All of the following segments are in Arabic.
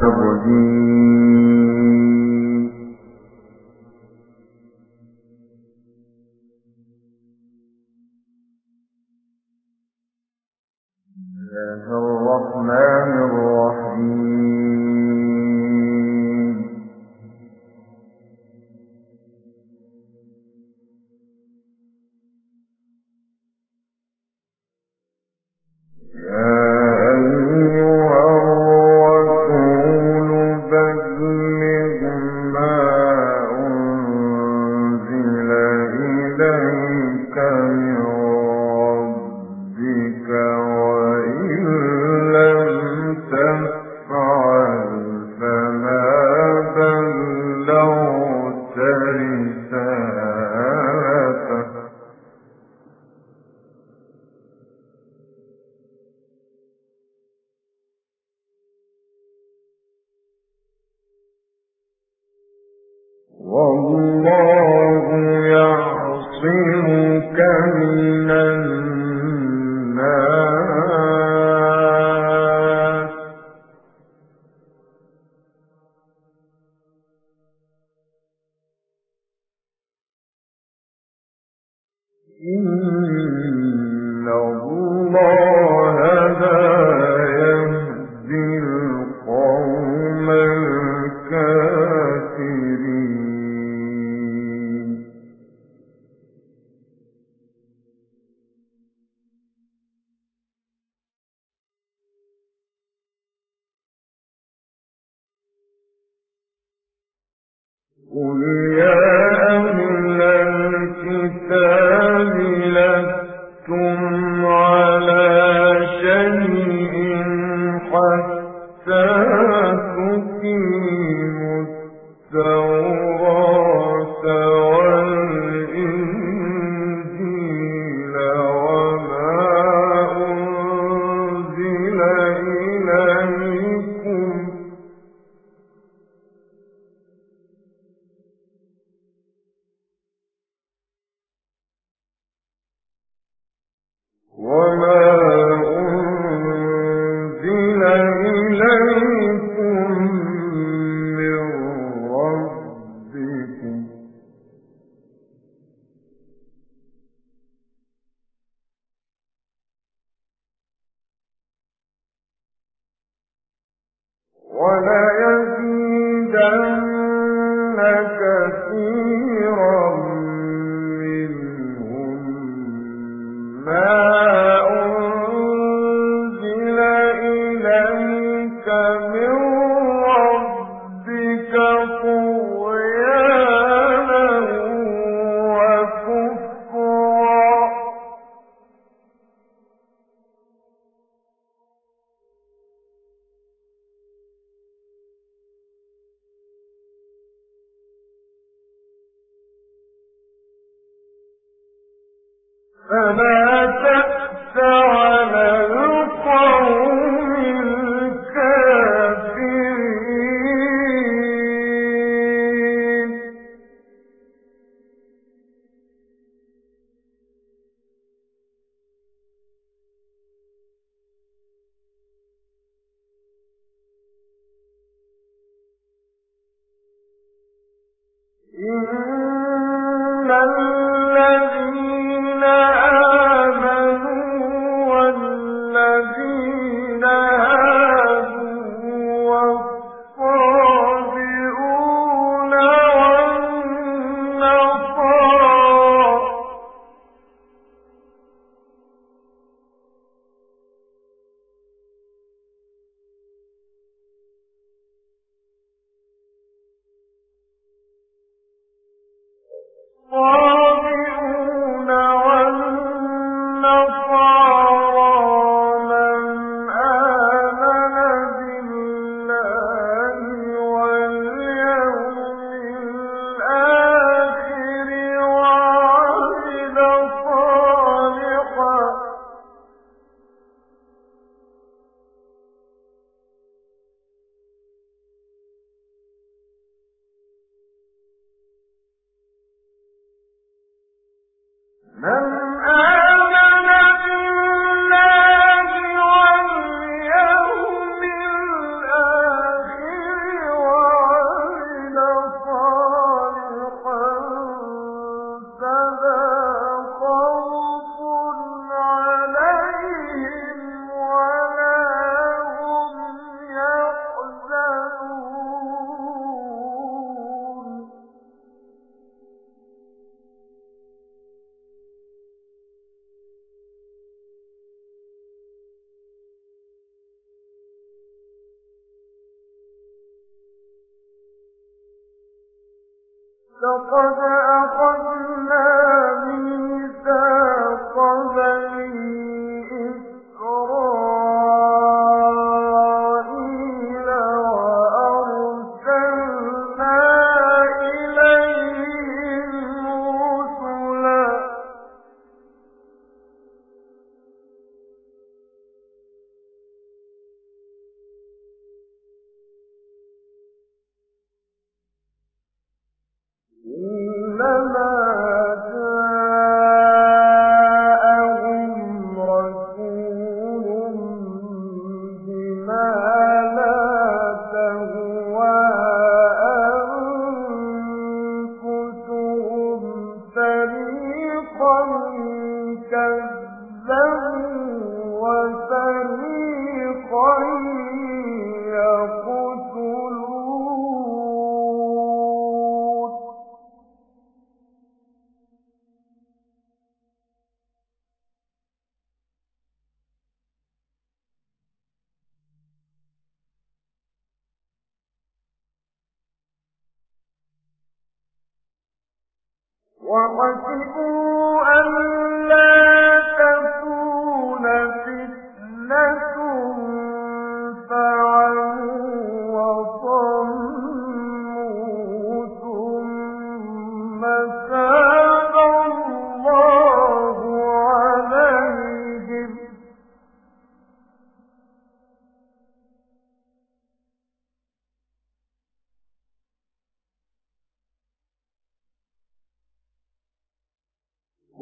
تبدي والله ولا إن الذي لقد أخذنا ميثاق بني كذبوا وكذبوا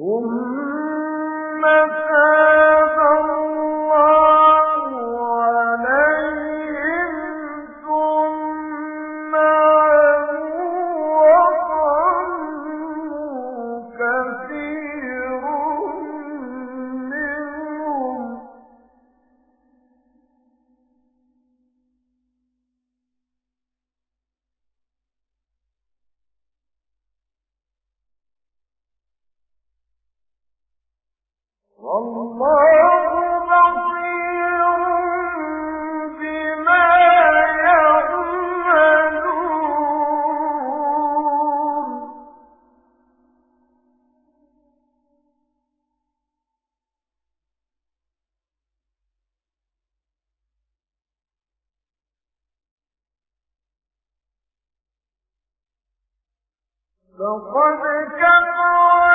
ثم وما يضار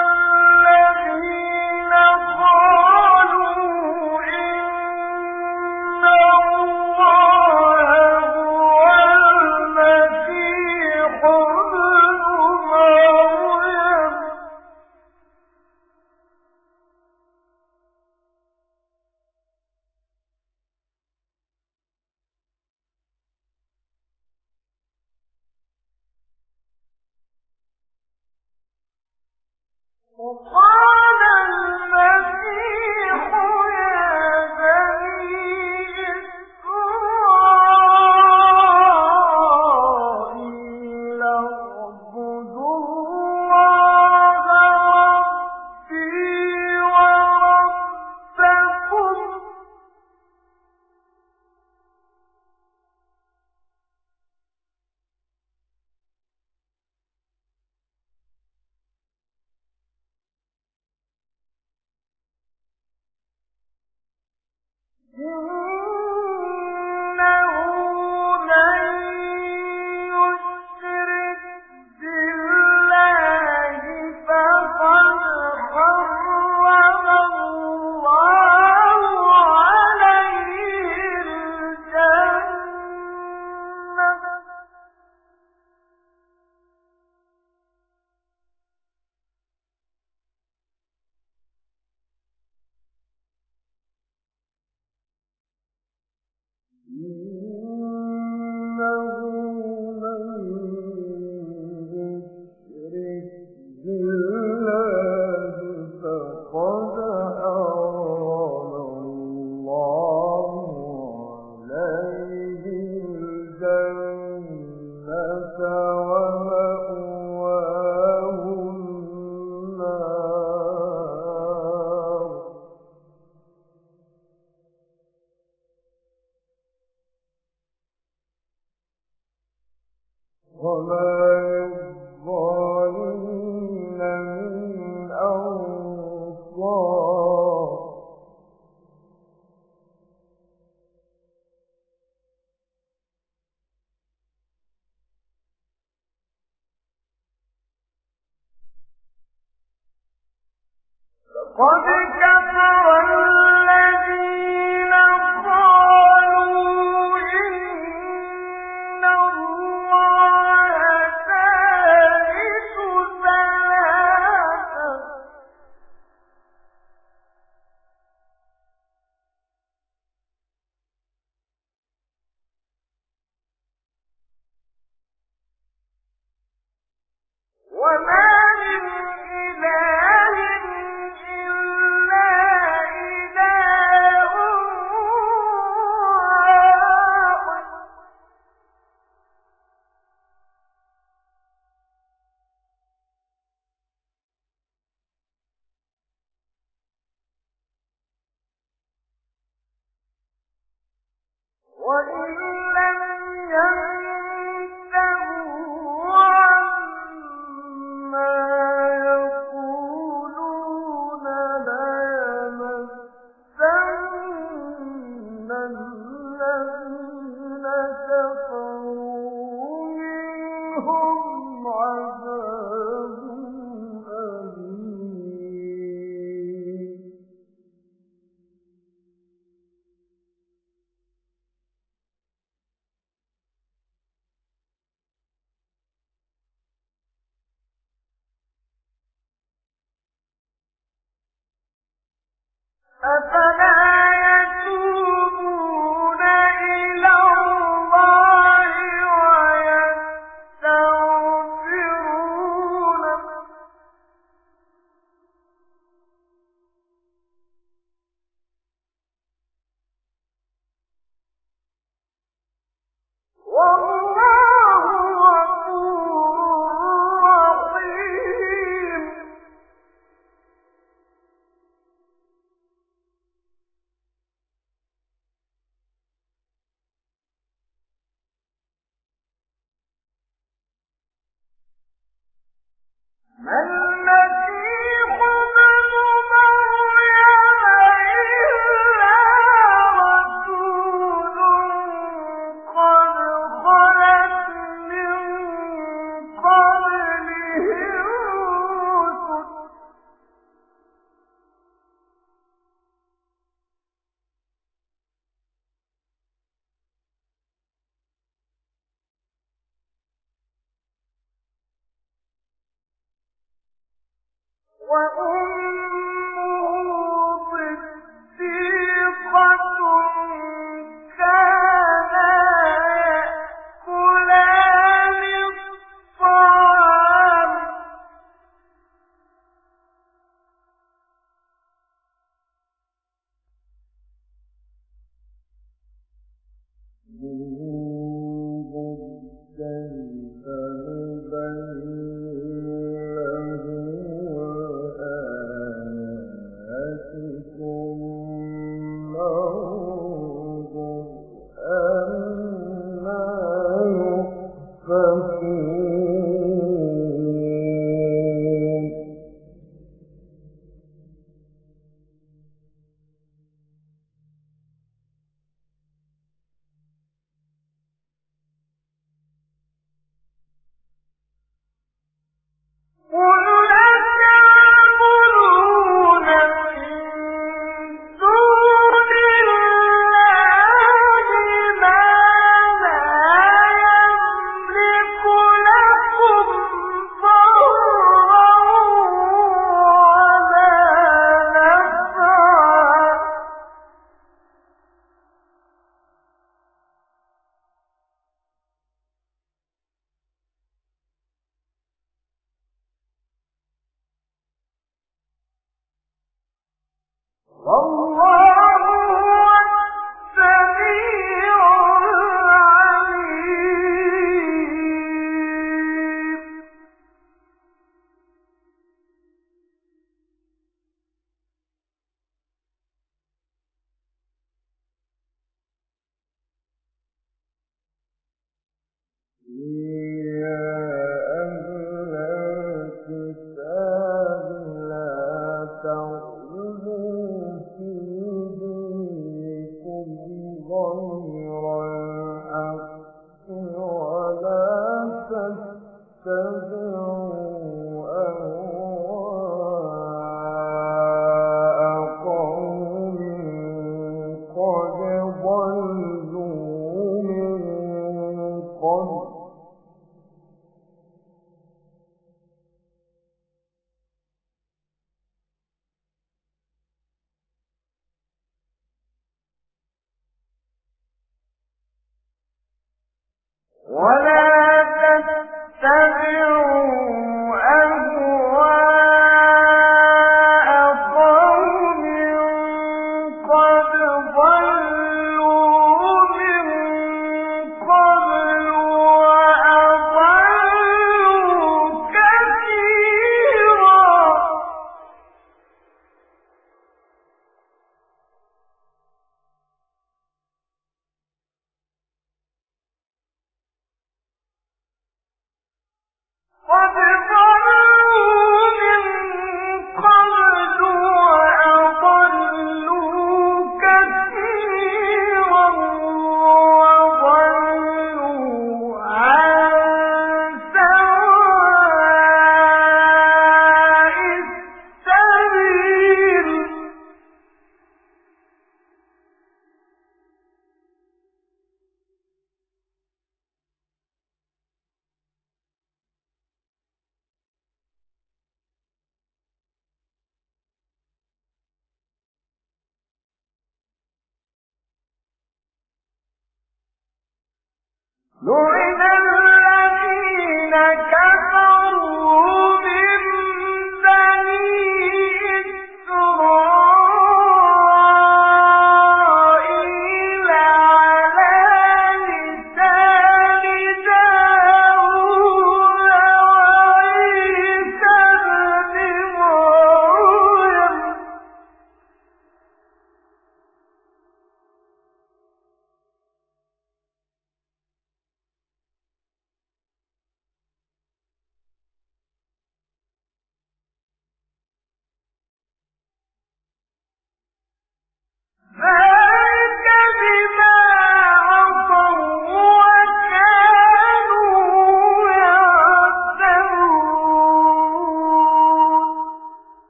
نُعِمَ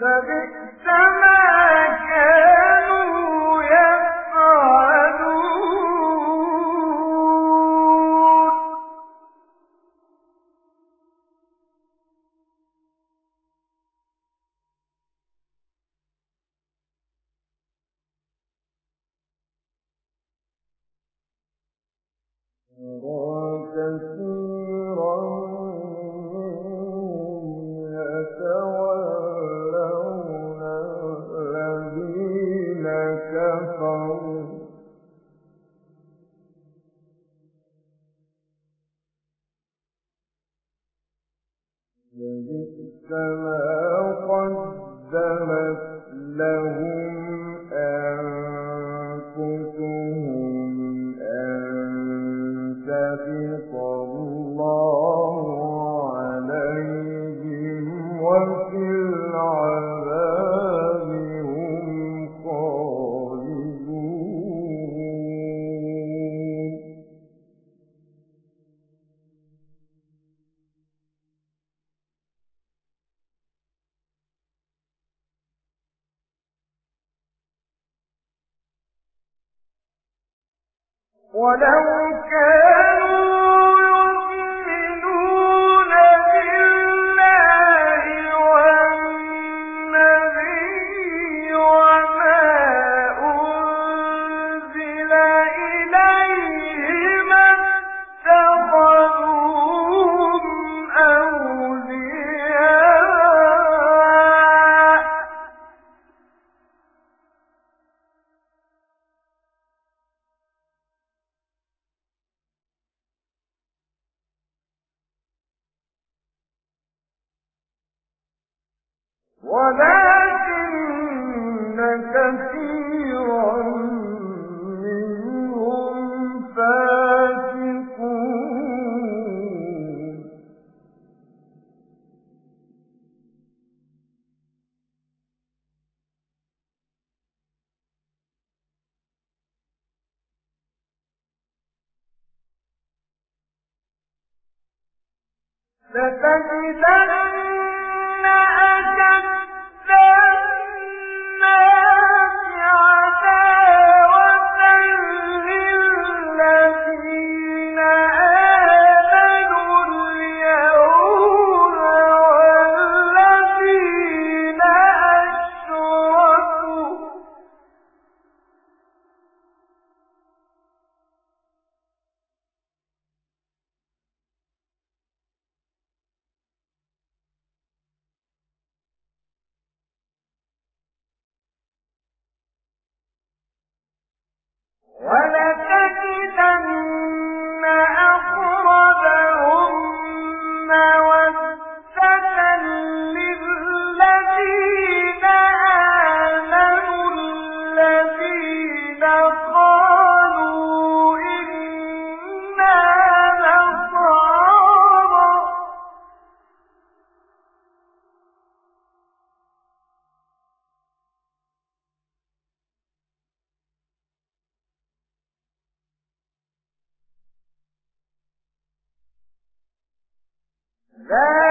ولو ولكن كثير لا